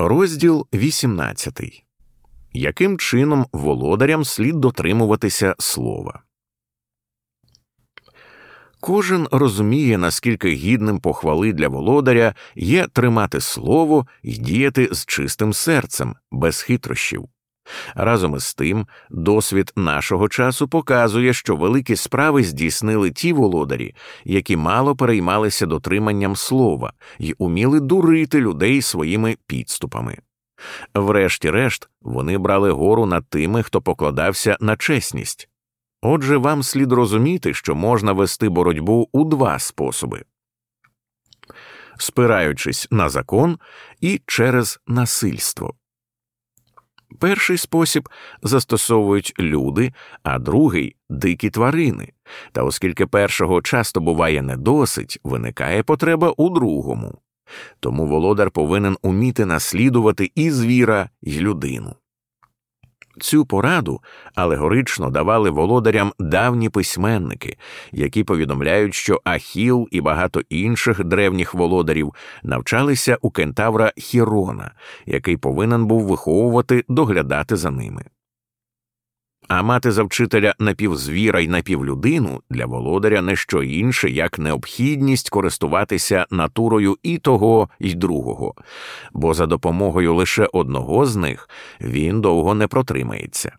Розділ 18. Яким чином володарям слід дотримуватися слова? Кожен розуміє, наскільки гідним похвали для володаря є тримати слово і діяти з чистим серцем, без хитрощів. Разом із тим, досвід нашого часу показує, що великі справи здійснили ті володарі, які мало переймалися дотриманням слова і уміли дурити людей своїми підступами. Врешті-решт, вони брали гору над тими, хто покладався на чесність. Отже, вам слід розуміти, що можна вести боротьбу у два способи спираючись на закон і через насильство. Перший спосіб застосовують люди, а другий дикі тварини, та оскільки першого часто буває недосить, виникає потреба у другому. Тому володар повинен уміти наслідувати і звіра, і людину. Цю пораду алегорично давали володарям давні письменники, які повідомляють, що Ахіл і багато інших древніх володарів навчалися у кентавра Хірона, який повинен був виховувати доглядати за ними. А мати за вчителя напівзвіра й напівлюдину для володаря не що інше, як необхідність користуватися натурою і того, і другого, бо за допомогою лише одного з них він довго не протримається.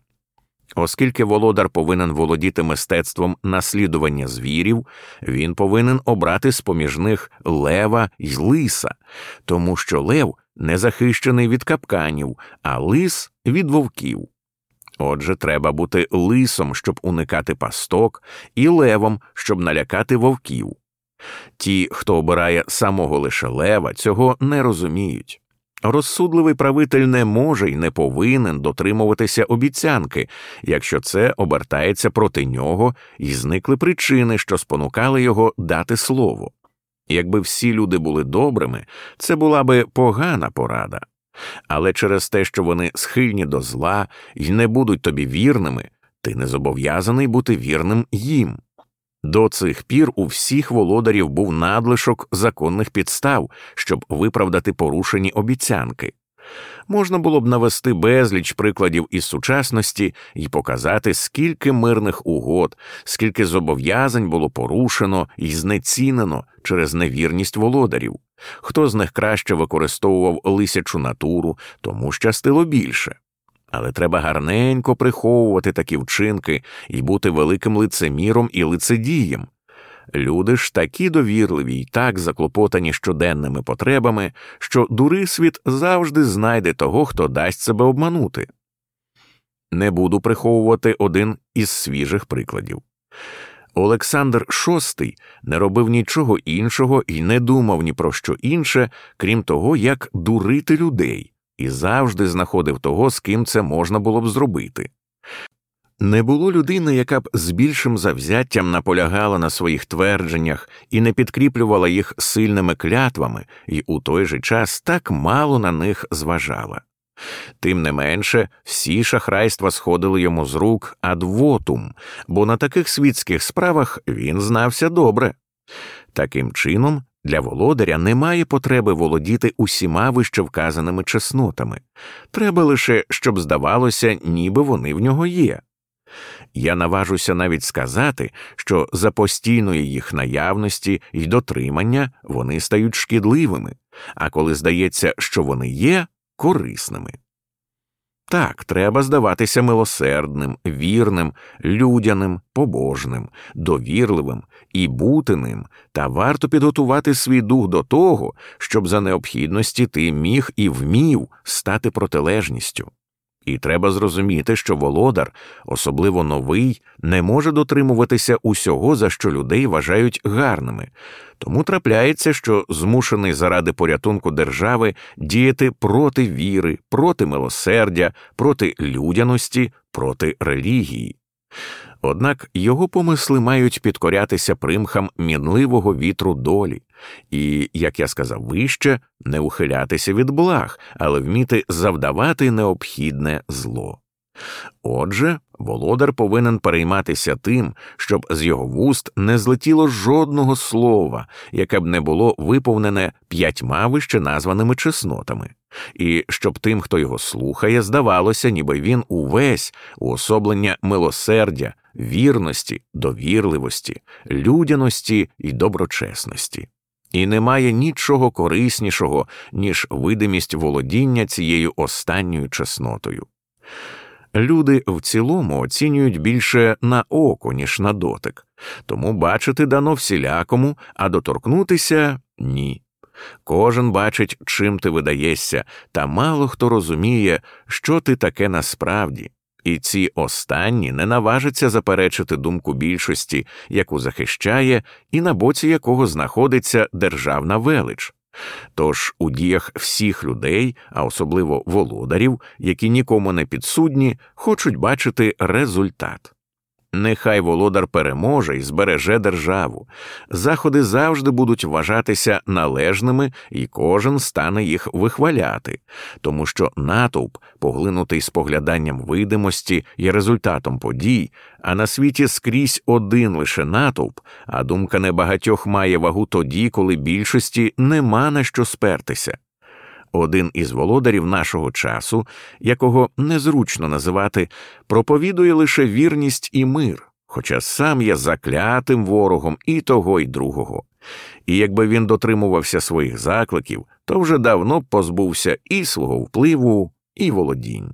Оскільки володар повинен володіти мистецтвом наслідування звірів, він повинен обрати з поміж них лева й лиса, тому що лев не захищений від капканів, а лис від вовків. Отже, треба бути лисом, щоб уникати пасток, і левом, щоб налякати вовків. Ті, хто обирає самого лише лева, цього не розуміють. Розсудливий правитель не може і не повинен дотримуватися обіцянки, якщо це обертається проти нього і зникли причини, що спонукали його дати слово. Якби всі люди були добрими, це була би погана порада але через те, що вони схильні до зла і не будуть тобі вірними, ти не зобов'язаний бути вірним їм. До цих пір у всіх володарів був надлишок законних підстав, щоб виправдати порушені обіцянки. Можна було б навести безліч прикладів із сучасності і показати, скільки мирних угод, скільки зобов'язань було порушено і знецінено через невірність володарів. Хто з них краще використовував лисячу натуру, тому щастило більше. Але треба гарненько приховувати такі вчинки і бути великим лицеміром і лицедієм. Люди ж такі довірливі й так заклопотані щоденними потребами, що дурисвіт завжди знайде того, хто дасть себе обманути. Не буду приховувати один із свіжих прикладів. Олександр VI не робив нічого іншого і не думав ні про що інше, крім того, як дурити людей, і завжди знаходив того, з ким це можна було б зробити. Не було людини, яка б з більшим завзяттям наполягала на своїх твердженнях і не підкріплювала їх сильними клятвами, і у той же час так мало на них зважала. Тим не менше, всі шахрайства сходили йому з рук адвотум, бо на таких світських справах він знався добре. Таким чином, для володаря немає потреби володіти усіма вище вказаними чеснотами, треба лише, щоб здавалося, ніби вони в нього є. Я наважуся навіть сказати, що за постійної їх наявності і дотримання вони стають шкідливими, а коли здається, що вони є, корисними. Так, треба здаватися милосердним, вірним, людяним, побожним, довірливим і бути ним, та варто підготувати свій дух до того, щоб за необхідності ти міг і вмів стати протилежністю. І треба зрозуміти, що володар, особливо новий, не може дотримуватися усього, за що людей вважають гарними, тому трапляється, що змушений заради порятунку держави діяти проти віри, проти милосердя, проти людяності, проти релігії. Однак його помисли мають підкорятися примхам мінливого вітру долі, і, як я сказав вище, не ухилятися від благ, але вміти завдавати необхідне зло. Отже, володар повинен перейматися тим, щоб з його вуст не злетіло жодного слова, яке б не було виповнене п'ятьма вище названими чеснотами, і щоб тим, хто його слухає, здавалося, ніби він увесь уособлення милосердя, вірності, довірливості, людяності і доброчесності. І немає нічого кориснішого, ніж видимість володіння цією останньою чеснотою. Люди в цілому оцінюють більше на око, ніж на дотик, тому бачити дано всілякому, а доторкнутися ні. Кожен бачить, чим ти видаєшся, та мало хто розуміє, що ти таке насправді, і ці останні не наважаться заперечити думку більшості, яку захищає, і на боці якого знаходиться державна велич. Тож у діях всіх людей, а особливо володарів, які нікому не підсудні, хочуть бачити результат. Нехай володар переможе і збереже державу. Заходи завжди будуть вважатися належними, і кожен стане їх вихваляти, тому що натовп, поглинутий спогляданням видимості і результатом подій, а на світі скрізь один лише натовп, а думка небагатьох має вагу тоді, коли більшості нема на що спертися. Один із володарів нашого часу, якого незручно називати, проповідує лише вірність і мир, хоча сам є заклятим ворогом і того, і другого. І якби він дотримувався своїх закликів, то вже давно позбувся і свого впливу, і володінь.